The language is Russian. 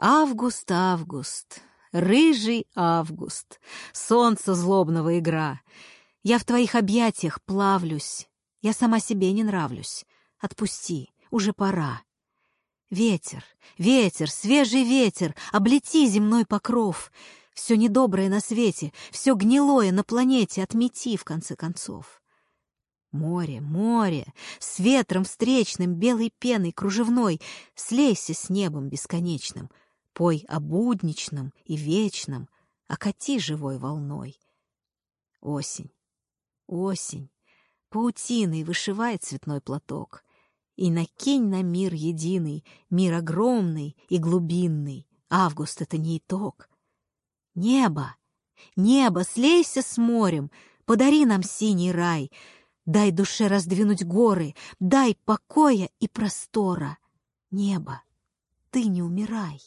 Август, август, рыжий август, солнце злобного игра. Я в твоих объятиях плавлюсь, я сама себе не нравлюсь. Отпусти, уже пора. Ветер, ветер, свежий ветер, облети земной покров. Все недоброе на свете, все гнилое на планете отмети, в конце концов. Море, море, с ветром встречным, белой пеной кружевной, слейся с небом бесконечным, пой о будничном и вечном, окати живой волной. Осень, осень, паутиной вышивает цветной платок, и накинь на мир единый, мир огромный и глубинный. Август — это не итог. Небо, небо, слейся с морем, подари нам синий рай — Дай душе раздвинуть горы, дай покоя и простора. Небо, ты не умирай.